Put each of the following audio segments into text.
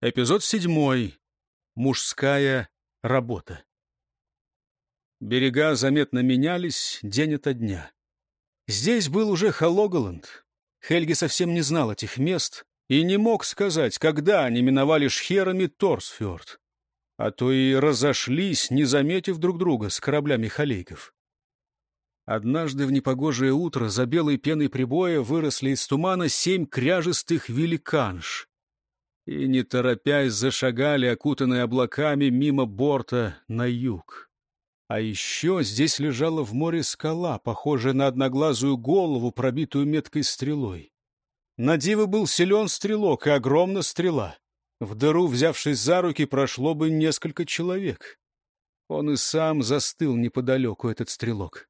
Эпизод седьмой. Мужская работа. Берега заметно менялись день ото дня. Здесь был уже Халогаланд. Хельги совсем не знал этих мест и не мог сказать, когда они миновали шхерами Торсфjord. А то и разошлись, не заметив друг друга с кораблями халейков. Однажды в непогожее утро за белой пеной прибоя выросли из тумана семь кряжестых великанш и, не торопясь, зашагали, окутанные облаками, мимо борта на юг. А еще здесь лежала в море скала, похожая на одноглазую голову, пробитую меткой стрелой. На диво был силен стрелок и огромна стрела. В дыру, взявшись за руки, прошло бы несколько человек. Он и сам застыл неподалеку, этот стрелок.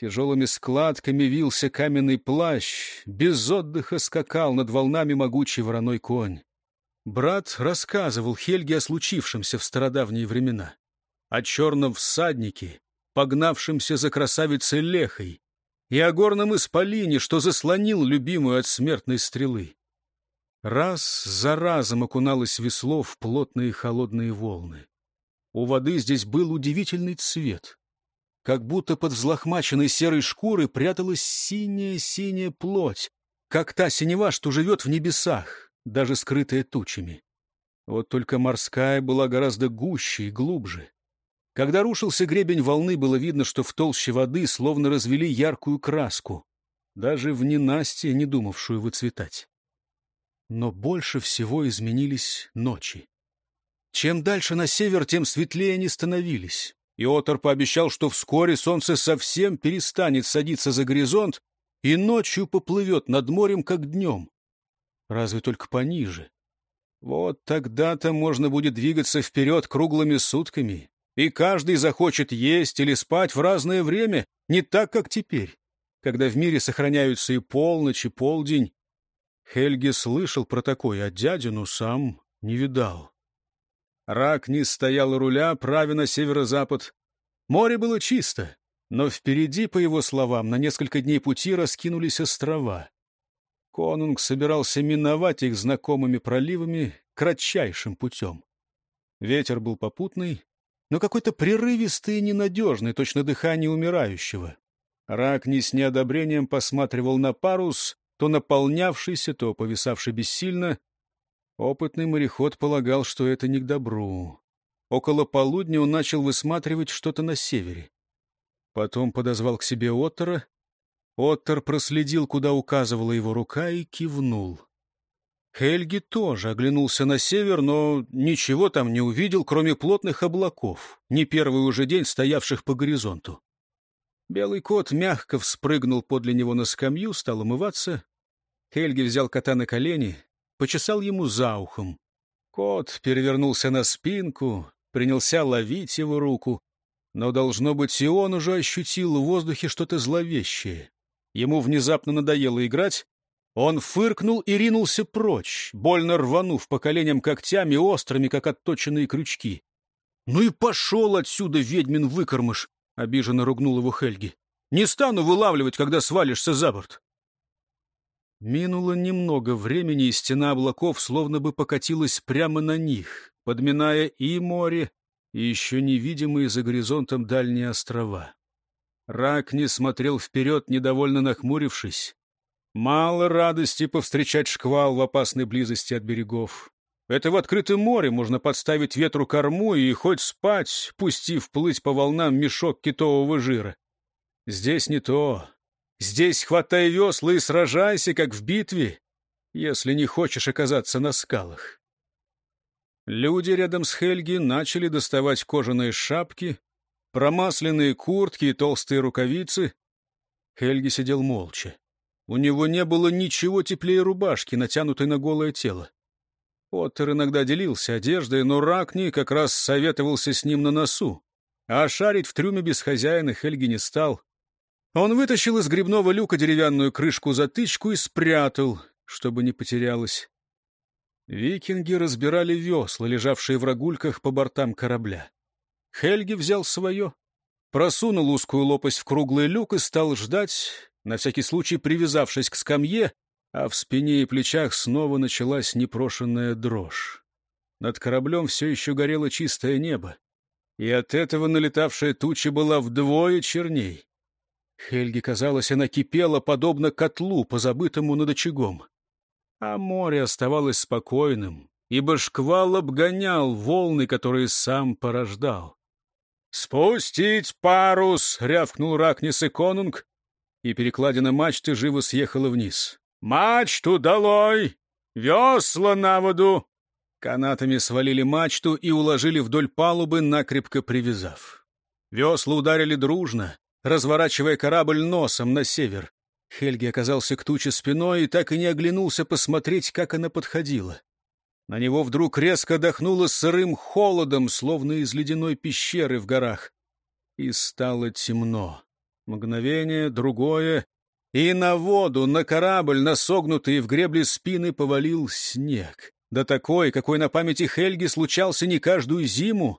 Тяжелыми складками вился каменный плащ, без отдыха скакал над волнами могучий вороной конь. Брат рассказывал Хельге о случившемся в стародавние времена, о черном всаднике, погнавшемся за красавицей Лехой, и о горном исполине, что заслонил любимую от смертной стрелы. Раз за разом окуналось весло в плотные холодные волны. У воды здесь был удивительный цвет. Как будто под взлохмаченной серой шкурой пряталась синяя-синяя плоть, как та синева, что живет в небесах, даже скрытая тучами. Вот только морская была гораздо гуще и глубже. Когда рушился гребень волны, было видно, что в толще воды словно развели яркую краску, даже в ненастье, не думавшую выцветать. Но больше всего изменились ночи. Чем дальше на север, тем светлее они становились. И Отор пообещал, что вскоре солнце совсем перестанет садиться за горизонт и ночью поплывет над морем, как днем разве только пониже. Вот тогда-то можно будет двигаться вперед круглыми сутками, и каждый захочет есть или спать в разное время, не так, как теперь, когда в мире сохраняются и полночь, и полдень. Хельги слышал про такое, а дядину сам не видал. Рак не стоял руля, правя на северо-запад. Море было чисто, но впереди, по его словам, на несколько дней пути раскинулись острова. Конунг собирался миновать их знакомыми проливами кратчайшим путем. Ветер был попутный, но какой-то прерывистый и ненадежный, точно дыхание умирающего. Ракни с неодобрением посматривал на парус, то наполнявшийся, то повисавший бессильно. Опытный мореход полагал, что это не к добру. Около полудня он начал высматривать что-то на севере. Потом подозвал к себе Оттера Оттер проследил, куда указывала его рука, и кивнул. Хельги тоже оглянулся на север, но ничего там не увидел, кроме плотных облаков, не первый уже день стоявших по горизонту. Белый кот мягко вспрыгнул подле него на скамью, стал умываться. Хельги взял кота на колени, почесал ему за ухом. Кот перевернулся на спинку, принялся ловить его руку, но, должно быть, и он уже ощутил в воздухе что-то зловещее. Ему внезапно надоело играть. Он фыркнул и ринулся прочь, больно рванув по коленям когтями, острыми, как отточенные крючки. «Ну и пошел отсюда, ведьмин выкормыш!» — обиженно ругнул его Хельги. «Не стану вылавливать, когда свалишься за борт!» Минуло немного времени, и стена облаков словно бы покатилась прямо на них, подминая и море, и еще невидимые за горизонтом дальние острова. Рак не смотрел вперед, недовольно нахмурившись. Мало радости повстречать шквал в опасной близости от берегов. Это в открытом море можно подставить ветру корму и хоть спать, пустив плыть по волнам мешок китового жира. Здесь не то. Здесь хватай весла и сражайся, как в битве, если не хочешь оказаться на скалах. Люди рядом с Хельги начали доставать кожаные шапки, промасленные куртки и толстые рукавицы. Хельги сидел молча. У него не было ничего теплее рубашки, натянутой на голое тело. Оттер иногда делился одеждой, но Ракни как раз советовался с ним на носу. А шарить в трюме без хозяина Хельги не стал. Он вытащил из грибного люка деревянную крышку-затычку и спрятал, чтобы не потерялась. Викинги разбирали весла, лежавшие в рогульках по бортам корабля. Хельги взял свое, просунул узкую лопасть в круглый люк и стал ждать, на всякий случай привязавшись к скамье, а в спине и плечах снова началась непрошенная дрожь. Над кораблем все еще горело чистое небо, и от этого налетавшая туча была вдвое черней. Хельге казалось, она кипела, подобно котлу, позабытому над очагом. А море оставалось спокойным, ибо шквал обгонял волны, которые сам порождал. «Спустить парус!» — рявкнул Ракнис и конунг, и перекладина мачты живо съехала вниз. «Мачту долой! Весла на воду!» Канатами свалили мачту и уложили вдоль палубы, накрепко привязав. Весла ударили дружно, разворачивая корабль носом на север. Хельги оказался к туче спиной и так и не оглянулся посмотреть, как она подходила. На него вдруг резко дохнуло сырым холодом, словно из ледяной пещеры в горах. И стало темно. Мгновение, другое, и на воду, на корабль, на согнутые в гребле спины повалил снег. Да такой, какой на памяти Хельги случался не каждую зиму,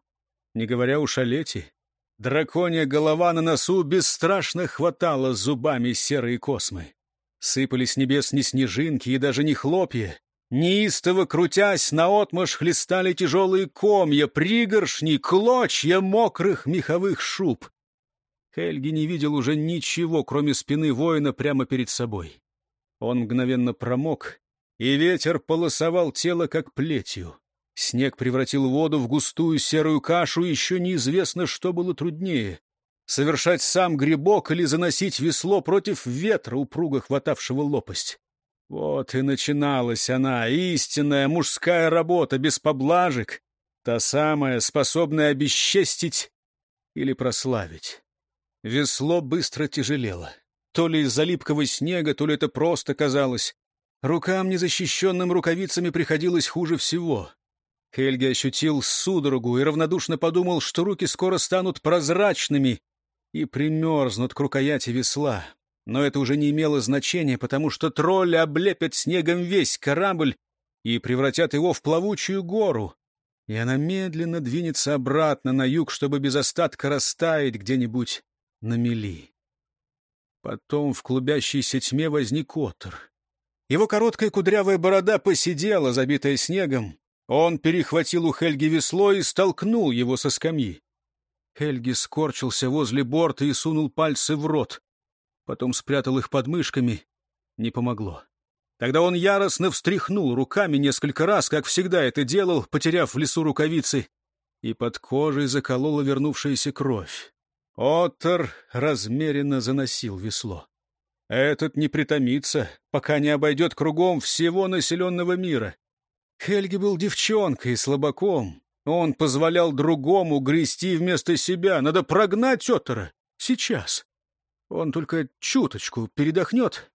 не говоря уж о лете. Драконья голова на носу бесстрашно хватала зубами серые космы. Сыпались с небес не снежинки и даже не хлопья. Неистово крутясь, наотмашь хлестали тяжелые комья, пригоршни, клочья мокрых меховых шуб. Хельги не видел уже ничего, кроме спины воина прямо перед собой. Он мгновенно промок, и ветер полосовал тело, как плетью. Снег превратил воду в густую серую кашу, еще неизвестно, что было труднее — совершать сам грибок или заносить весло против ветра, упруго хватавшего лопасть. Вот и начиналась она, истинная мужская работа, без поблажек, та самая, способная обесчестить или прославить. Весло быстро тяжелело. То ли из-за липкого снега, то ли это просто казалось. Рукам, незащищенным рукавицами, приходилось хуже всего. Хельги ощутил судорогу и равнодушно подумал, что руки скоро станут прозрачными и примерзнут к рукояти весла. Но это уже не имело значения, потому что тролли облепят снегом весь корабль и превратят его в плавучую гору, и она медленно двинется обратно на юг, чтобы без остатка растаять где-нибудь на мели. Потом в клубящейся тьме возник Отр. Его короткая кудрявая борода посидела, забитая снегом. Он перехватил у Хельги весло и столкнул его со скамьи. Хельги скорчился возле борта и сунул пальцы в рот. Потом спрятал их под мышками. Не помогло. Тогда он яростно встряхнул руками несколько раз, как всегда это делал, потеряв в лесу рукавицы, и под кожей заколола вернувшаяся кровь. Оттер размеренно заносил весло. Этот не притомится, пока не обойдет кругом всего населенного мира. Хельги был девчонкой и слабаком. Он позволял другому грести вместо себя. Надо прогнать Оттера. Сейчас. Он только чуточку передохнет.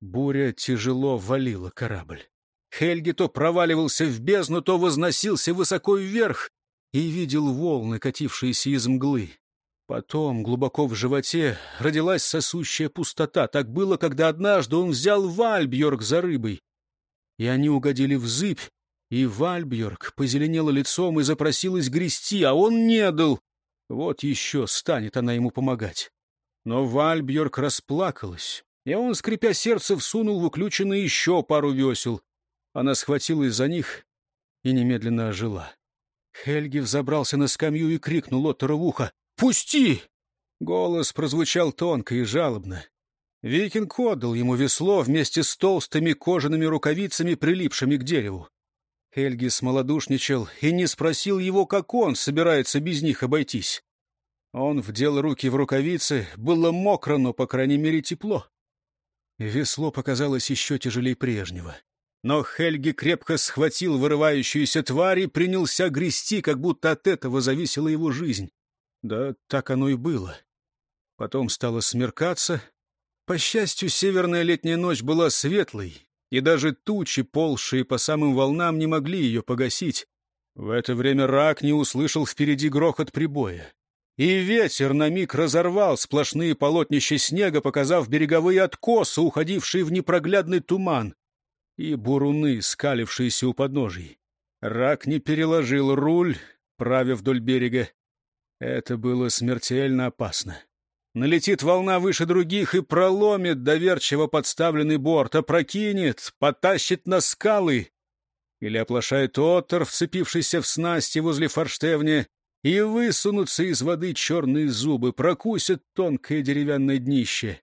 Буря тяжело валила корабль. Хельги то проваливался в бездну, то возносился высоко вверх и видел волны, катившиеся из мглы. Потом, глубоко в животе, родилась сосущая пустота. Так было, когда однажды он взял Вальбьорг за рыбой. И они угодили в зыбь, и Вальбьорг позеленела лицом и запросилась грести, а он не дал. Вот еще станет она ему помогать. Но Вальбьорг расплакалась, и он, скрипя сердце, всунул в уключенный еще пару весел. Она схватилась за них и немедленно ожила. Хельги взобрался на скамью и крикнул Оттору в ухо. «Пусти!» Голос прозвучал тонко и жалобно. Викинг отдал ему весло вместе с толстыми кожаными рукавицами, прилипшими к дереву. Хельги смолодушничал и не спросил его, как он собирается без них обойтись. Он вдел руки в рукавицы, было мокро, но, по крайней мере, тепло. Весло показалось еще тяжелее прежнего. Но Хельги крепко схватил вырывающуюся тварь и принялся грести, как будто от этого зависела его жизнь. Да так оно и было. Потом стало смеркаться. По счастью, северная летняя ночь была светлой, и даже тучи, ползшие по самым волнам, не могли ее погасить. В это время рак не услышал впереди грохот прибоя. И ветер на миг разорвал сплошные полотнища снега, показав береговые откосы, уходившие в непроглядный туман, и буруны, скалившиеся у подножий. Рак не переложил руль, правя вдоль берега. Это было смертельно опасно. Налетит волна выше других и проломит доверчиво подставленный борт, опрокинет, потащит на скалы. Или оплошает Оттер, вцепившийся в снасти возле форштевня, и высунутся из воды черные зубы, прокусят тонкое деревянное днище.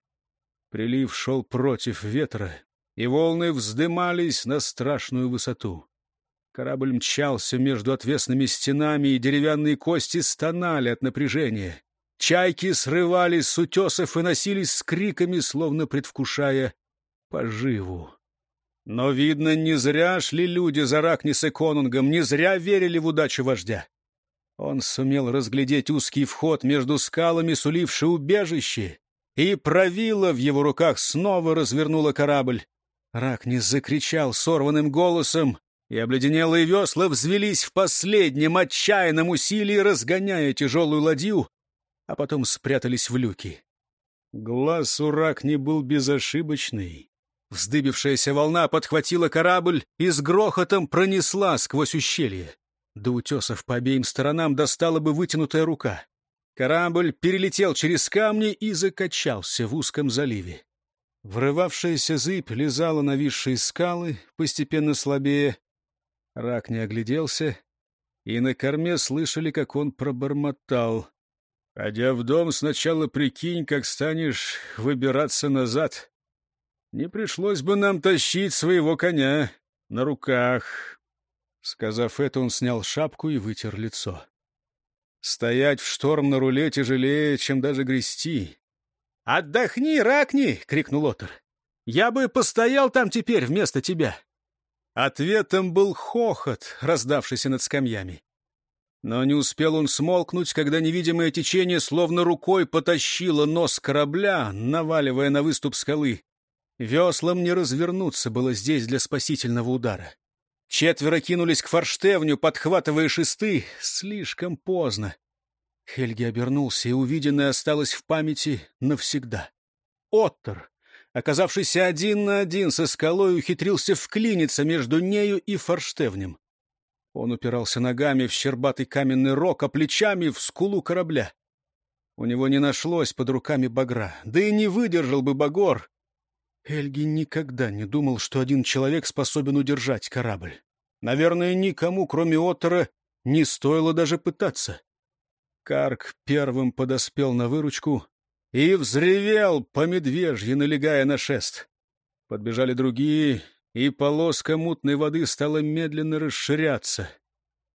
Прилив шел против ветра, и волны вздымались на страшную высоту. Корабль мчался между отвесными стенами, и деревянные кости стонали от напряжения. Чайки срывались с утесов и носились с криками, словно предвкушая поживу. Но, видно, не зря шли люди за Ракнис и Конунгом, не зря верили в удачу вождя. Он сумел разглядеть узкий вход между скалами, суливший убежище, и правила в его руках снова развернула корабль. Ракнис закричал сорванным голосом, и обледенелые весла взвелись в последнем отчаянном усилии, разгоняя тяжелую ладью, а потом спрятались в люки. Глаз у Ракни был безошибочный. Вздыбившаяся волна подхватила корабль и с грохотом пронесла сквозь ущелье. До утесов по обеим сторонам достала бы вытянутая рука. Корабль перелетел через камни и закачался в узком заливе. Врывавшаяся зыбь лизала нависшие скалы, постепенно слабее. Рак не огляделся, и на корме слышали, как он пробормотал. «Ходя в дом, сначала прикинь, как станешь выбираться назад. Не пришлось бы нам тащить своего коня на руках. Сказав это, он снял шапку и вытер лицо. Стоять в шторм на руле тяжелее, чем даже грести. «Отдохни, ракни!» — крикнул Отор. «Я бы постоял там теперь вместо тебя!» Ответом был хохот, раздавшийся над скамьями. Но не успел он смолкнуть, когда невидимое течение словно рукой потащило нос корабля, наваливая на выступ скалы. Веслам не развернуться было здесь для спасительного удара. Четверо кинулись к форштевню, подхватывая шесты. Слишком поздно. Хельги обернулся, и увиденное осталось в памяти навсегда. Оттер, оказавшийся один на один со скалой, ухитрился вклиниться между нею и форштевнем. Он упирался ногами в щербатый каменный рог, а плечами в скулу корабля. У него не нашлось под руками багра, да и не выдержал бы багор, Эльги никогда не думал, что один человек способен удержать корабль. Наверное, никому, кроме Оттера, не стоило даже пытаться. Карк первым подоспел на выручку и взревел по медвежьи, налегая на шест. Подбежали другие, и полоска мутной воды стала медленно расширяться.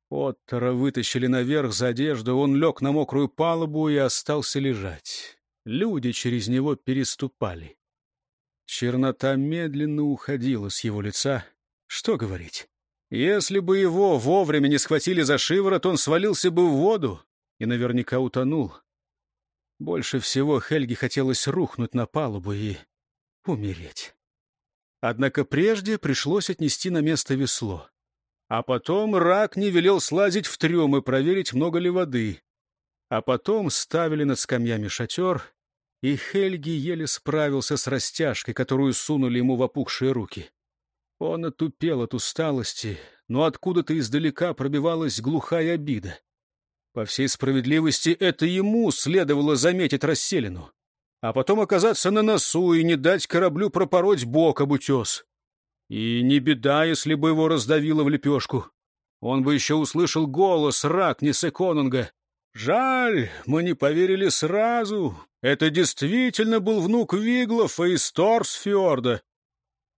Оттера вытащили наверх за одежду, он лег на мокрую палубу и остался лежать. Люди через него переступали. Чернота медленно уходила с его лица. Что говорить? Если бы его вовремя не схватили за шиворот, он свалился бы в воду и наверняка утонул. Больше всего Хельге хотелось рухнуть на палубу и умереть. Однако прежде пришлось отнести на место весло. А потом рак не велел слазить в трюм и проверить, много ли воды. А потом ставили над скамьями шатер и Хельги еле справился с растяжкой, которую сунули ему в опухшие руки. Он отупел от усталости, но откуда-то издалека пробивалась глухая обида. По всей справедливости, это ему следовало заметить расселину, а потом оказаться на носу и не дать кораблю пропороть бок об утес. И не беда, если бы его раздавило в лепешку. Он бы еще услышал голос Ракниса Конунга. «Жаль, мы не поверили сразу. Это действительно был внук Виглофа из Торсфьорда.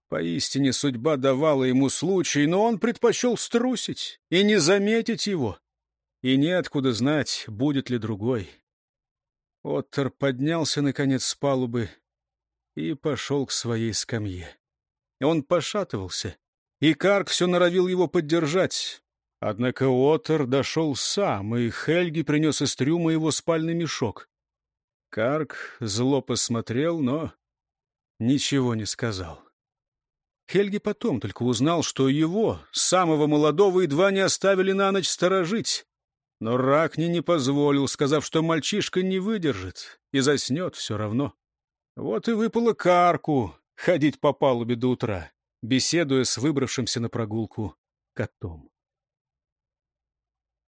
Поистине судьба давала ему случай, но он предпочел струсить и не заметить его. И неоткуда знать, будет ли другой. Оттер поднялся, наконец, с палубы и пошел к своей скамье. Он пошатывался, и Карк все норовил его поддержать. Однако Оттер дошел сам, и Хельги принес из трюма его спальный мешок. Карк зло посмотрел, но ничего не сказал. Хельги потом только узнал, что его, самого молодого, едва не оставили на ночь сторожить. Но Ракни не позволил, сказав, что мальчишка не выдержит и заснет все равно. Вот и выпало Карку ходить по палубе до утра, беседуя с выбравшимся на прогулку котом.